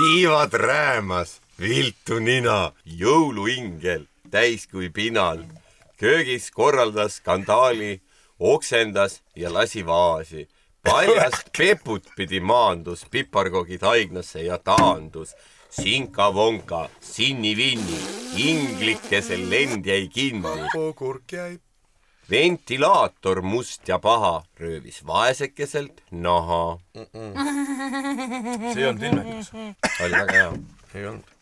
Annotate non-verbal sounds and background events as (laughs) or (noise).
tiivad räämas, viltu nina, jõuluingel täis kui pinal. köögis korraldas skandaali, oksendas ja lasi vaasi. paljast (laughs) peput pidi maandus, piparkoogid haiglasse ja taandus. Sinka-vonka, sinni-vinni, inglikesel lend jäi kinni. kurk jäi ventilaator must ja paha röövis vaesekeselt naha. see ei olnud ilmekas. oli väga hea. ei olnud